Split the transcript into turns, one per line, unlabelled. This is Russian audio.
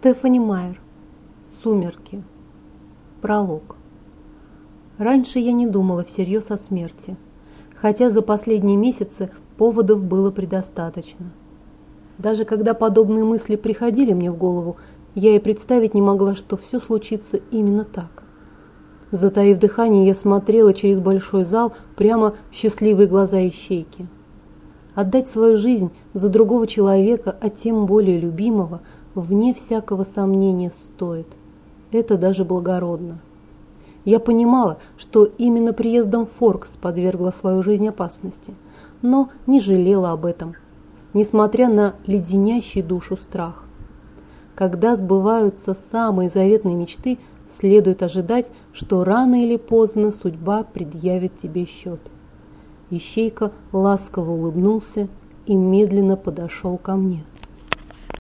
Стефани Майер. Сумерки. Пролог. Раньше я не думала всерьез о смерти, хотя за последние месяцы поводов было предостаточно. Даже когда подобные мысли приходили мне в голову, я и представить не могла, что все случится именно так. Затаив дыхание, я смотрела через большой зал прямо в счастливые глаза ищейки. Отдать свою жизнь за другого человека, а тем более любимого, вне всякого сомнения стоит. Это даже благородно. Я понимала, что именно приездом Форкс подвергла свою жизнь опасности, но не жалела об этом, несмотря на леденящий душу страх. Когда сбываются самые заветные мечты, следует ожидать, что рано или поздно судьба предъявит тебе счет. Ищейка ласково улыбнулся и медленно подошел ко мне.